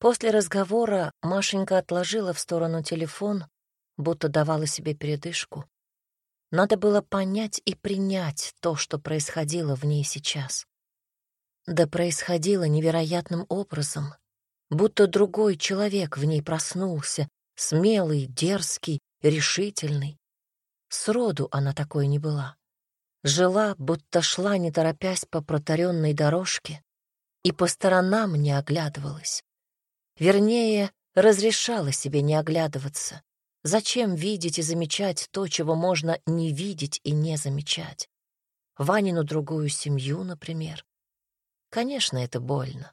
После разговора Машенька отложила в сторону телефон, будто давала себе передышку. Надо было понять и принять то, что происходило в ней сейчас. Да происходило невероятным образом, будто другой человек в ней проснулся, смелый, дерзкий, решительный. Сроду она такой не была. Жила, будто шла, не торопясь по протаренной дорожке, и по сторонам не оглядывалась. Вернее, разрешала себе не оглядываться. Зачем видеть и замечать то, чего можно не видеть и не замечать? Ванину другую семью, например. Конечно, это больно.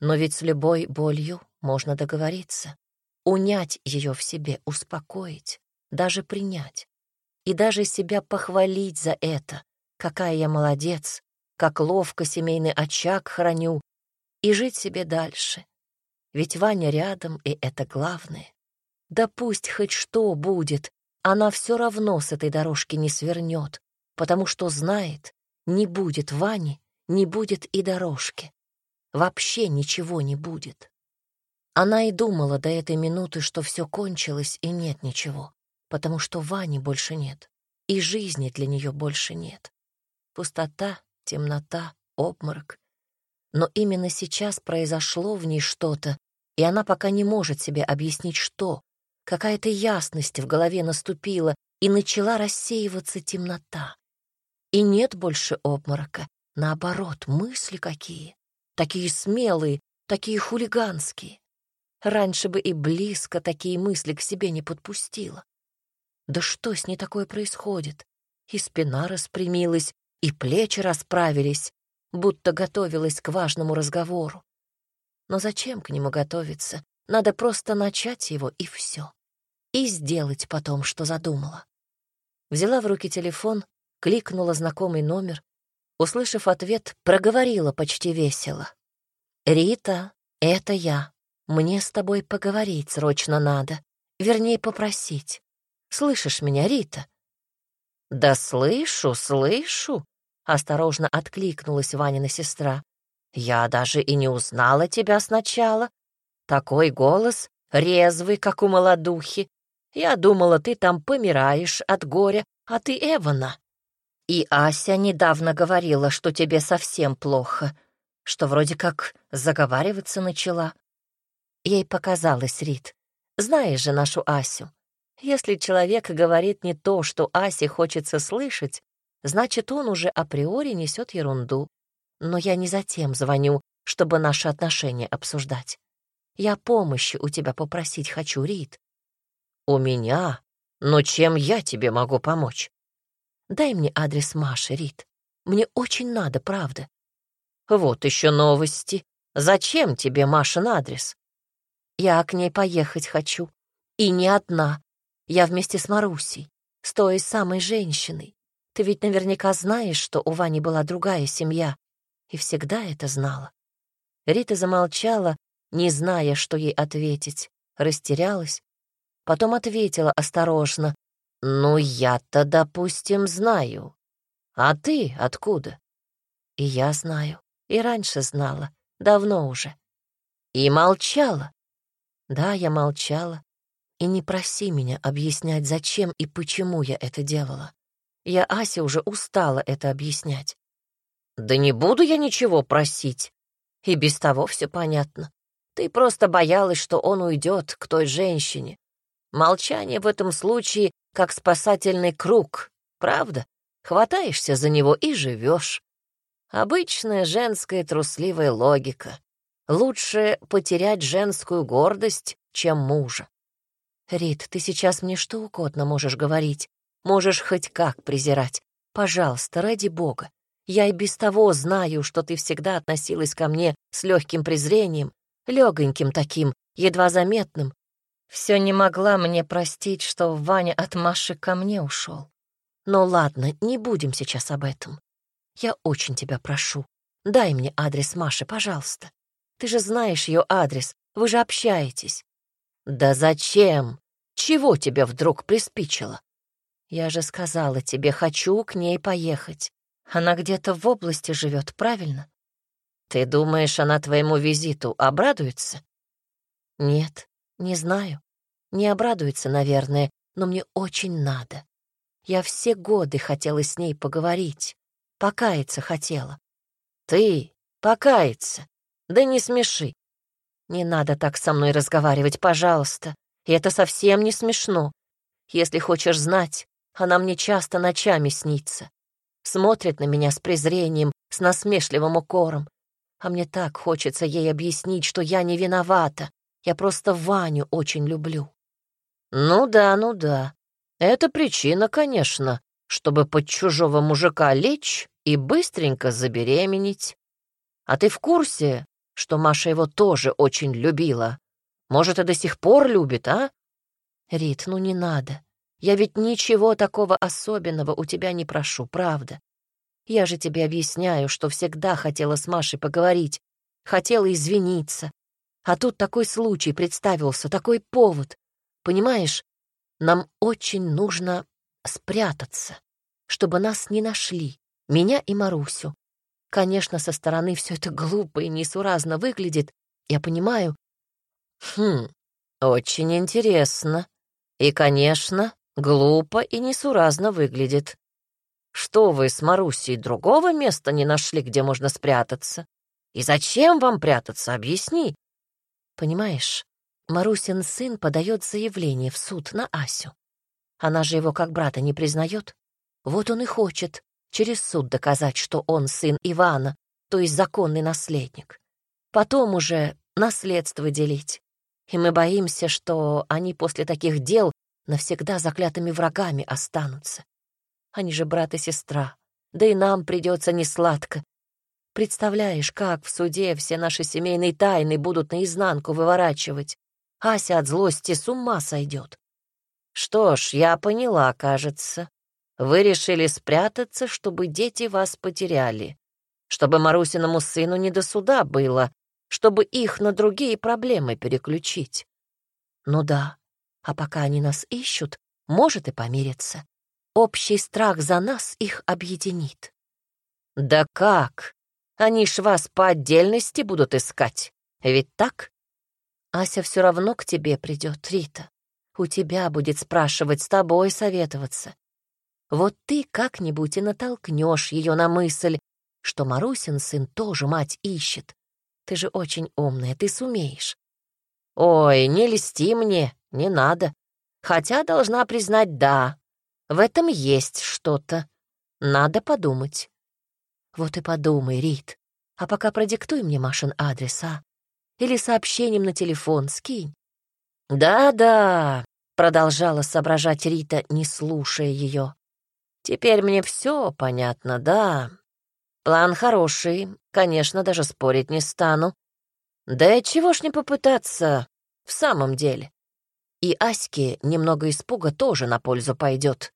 Но ведь с любой болью можно договориться. Унять ее в себе, успокоить, даже принять. И даже себя похвалить за это. Какая я молодец, как ловко семейный очаг храню. И жить себе дальше. Ведь Ваня рядом, и это главное. Да пусть хоть что будет, она все равно с этой дорожки не свернет, потому что знает, не будет Вани, не будет и дорожки. Вообще ничего не будет. Она и думала до этой минуты, что все кончилось и нет ничего, потому что Вани больше нет, и жизни для нее больше нет. Пустота, темнота, обморок. Но именно сейчас произошло в ней что-то, и она пока не может себе объяснить, что. Какая-то ясность в голове наступила, и начала рассеиваться темнота. И нет больше обморока, Наоборот, мысли какие. Такие смелые, такие хулиганские. Раньше бы и близко такие мысли к себе не подпустила. Да что с ней такое происходит? И спина распрямилась, и плечи расправились, будто готовилась к важному разговору. Но зачем к нему готовиться? Надо просто начать его, и все. И сделать потом, что задумала. Взяла в руки телефон, кликнула знакомый номер, Услышав ответ, проговорила почти весело. «Рита, это я. Мне с тобой поговорить срочно надо. Вернее, попросить. Слышишь меня, Рита?» «Да слышу, слышу», — осторожно откликнулась Ванина сестра. «Я даже и не узнала тебя сначала. Такой голос, резвый, как у молодухи. Я думала, ты там помираешь от горя, а ты Эвана. И Ася недавно говорила, что тебе совсем плохо, что вроде как заговариваться начала. Ей показалось, Рит. Знаешь же нашу Асю. Если человек говорит не то, что Асе хочется слышать, значит, он уже априори несет ерунду. Но я не затем звоню, чтобы наши отношения обсуждать. Я помощи у тебя попросить хочу, Рит. У меня? Но чем я тебе могу помочь? Дай мне адрес Маши, Рит. Мне очень надо, правда. Вот еще новости. Зачем тебе Машин адрес? Я к ней поехать хочу. И не одна. Я вместе с Марусей, с той самой женщиной. Ты ведь наверняка знаешь, что у Вани была другая семья. И всегда это знала. Рита замолчала, не зная, что ей ответить, растерялась. Потом ответила осторожно, «Ну, я-то, допустим, знаю. А ты откуда?» «И я знаю, и раньше знала, давно уже. И молчала?» «Да, я молчала. И не проси меня объяснять, зачем и почему я это делала. Я Асе уже устала это объяснять». «Да не буду я ничего просить. И без того все понятно. Ты просто боялась, что он уйдет к той женщине. Молчание в этом случае как спасательный круг, правда? Хватаешься за него и живешь. Обычная женская трусливая логика. Лучше потерять женскую гордость, чем мужа. Рит, ты сейчас мне что угодно можешь говорить. Можешь хоть как презирать. Пожалуйста, ради бога. Я и без того знаю, что ты всегда относилась ко мне с легким презрением, легоньким таким, едва заметным, все не могла мне простить, что Ваня от Маши ко мне ушел. Но ладно, не будем сейчас об этом. Я очень тебя прошу, дай мне адрес Маши, пожалуйста. Ты же знаешь ее адрес, вы же общаетесь. Да зачем? Чего тебе вдруг приспичило? Я же сказала тебе, хочу к ней поехать. Она где-то в области живет, правильно? Ты думаешь, она твоему визиту обрадуется? Нет, не знаю. Не обрадуется, наверное, но мне очень надо. Я все годы хотела с ней поговорить. Покаяться хотела. Ты покаяться? Да не смеши. Не надо так со мной разговаривать, пожалуйста. И это совсем не смешно. Если хочешь знать, она мне часто ночами снится. Смотрит на меня с презрением, с насмешливым укором. А мне так хочется ей объяснить, что я не виновата. Я просто Ваню очень люблю. Ну да, ну да. Это причина, конечно, чтобы под чужого мужика лечь и быстренько забеременеть. А ты в курсе, что Маша его тоже очень любила? Может, и до сих пор любит, а? Рит, ну не надо. Я ведь ничего такого особенного у тебя не прошу, правда. Я же тебе объясняю, что всегда хотела с Машей поговорить, хотела извиниться. А тут такой случай представился, такой повод. Понимаешь, нам очень нужно спрятаться, чтобы нас не нашли, меня и Марусю. Конечно, со стороны все это глупо и несуразно выглядит, я понимаю. Хм, очень интересно. И, конечно, глупо и несуразно выглядит. Что вы с Марусей другого места не нашли, где можно спрятаться? И зачем вам прятаться, объясни. Понимаешь, Марусин сын подает заявление в суд на Асю. Она же его как брата не признает. Вот он и хочет через суд доказать, что он сын Ивана, то есть законный наследник. Потом уже наследство делить. И мы боимся, что они после таких дел навсегда заклятыми врагами останутся. Они же брат и сестра, да и нам придется несладко. Представляешь, как в суде все наши семейные тайны будут наизнанку выворачивать. Ася от злости с ума сойдет. Что ж, я поняла, кажется. Вы решили спрятаться, чтобы дети вас потеряли, чтобы Марусиному сыну не до суда было, чтобы их на другие проблемы переключить. Ну да, а пока они нас ищут, может и помириться. Общий страх за нас их объединит. Да как? Они ж вас по отдельности будут искать, ведь так? Ася все равно к тебе придет, Рита. У тебя будет спрашивать, с тобой советоваться. Вот ты как-нибудь и натолкнешь ее на мысль, что Марусин сын тоже мать ищет. Ты же очень умная, ты сумеешь. Ой, не льсти мне, не надо. Хотя должна признать, да, в этом есть что-то. Надо подумать. Вот и подумай, Рит. А пока продиктуй мне Машин адрес, а? Или сообщением на телефон скинь. Да-да, продолжала соображать Рита, не слушая ее. Теперь мне все понятно, да. План хороший, конечно, даже спорить не стану. Да и чего ж не попытаться в самом деле. И Аське немного испуга тоже на пользу пойдет.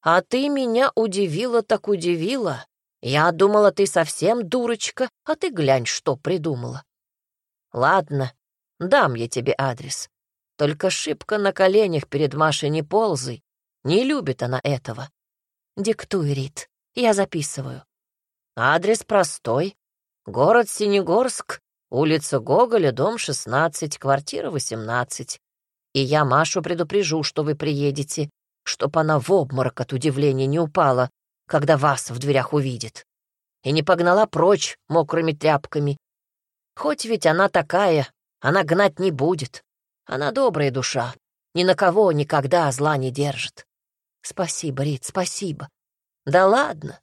А ты меня удивила так удивила. Я думала, ты совсем дурочка, а ты глянь, что придумала. Ладно, дам я тебе адрес. Только шибко на коленях перед Машей не ползай. Не любит она этого. Диктуй, Рит, я записываю. Адрес простой. Город Синегорск, улица Гоголя, дом 16, квартира 18. И я Машу предупрежу, что вы приедете чтоб она в обморок от удивления не упала, когда вас в дверях увидит, и не погнала прочь мокрыми тряпками. Хоть ведь она такая, она гнать не будет. Она добрая душа, ни на кого никогда зла не держит. Спасибо, Рит, спасибо. Да ладно.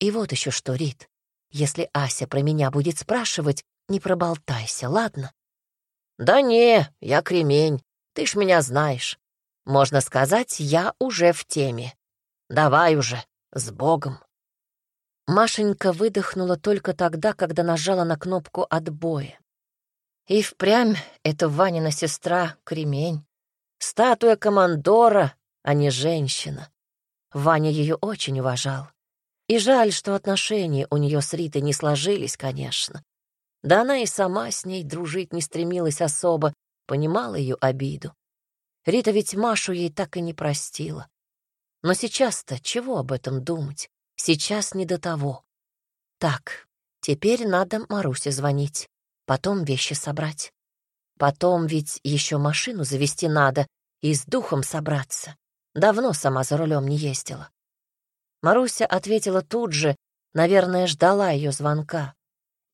И вот еще что, Рит, если Ася про меня будет спрашивать, не проболтайся, ладно? Да не, я кремень, ты ж меня знаешь. Можно сказать, я уже в теме. Давай уже, с Богом. Машенька выдохнула только тогда, когда нажала на кнопку отбоя. И впрямь это Ванина сестра Кремень. Статуя командора, а не женщина. Ваня ее очень уважал. И жаль, что отношения у нее с Ритой не сложились, конечно. Да она и сама с ней дружить не стремилась особо, понимала ее обиду. Рита ведь Машу ей так и не простила. Но сейчас-то чего об этом думать? Сейчас не до того. Так, теперь надо Марусе звонить, потом вещи собрать. Потом ведь еще машину завести надо и с духом собраться. Давно сама за рулем не ездила. Маруся ответила тут же, наверное, ждала ее звонка.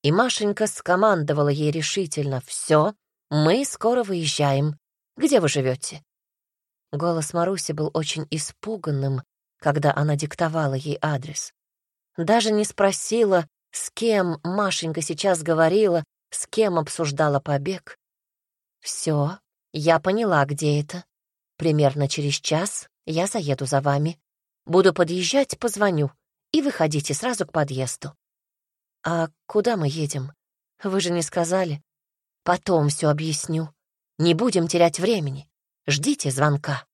И Машенька скомандовала ей решительно «Все, мы скоро выезжаем. Где вы живете?» Голос Маруси был очень испуганным, когда она диктовала ей адрес. Даже не спросила, с кем Машенька сейчас говорила, с кем обсуждала побег. «Все, я поняла, где это. Примерно через час я заеду за вами. Буду подъезжать, позвоню, и выходите сразу к подъезду». «А куда мы едем? Вы же не сказали. Потом все объясню. Не будем терять времени. Ждите звонка».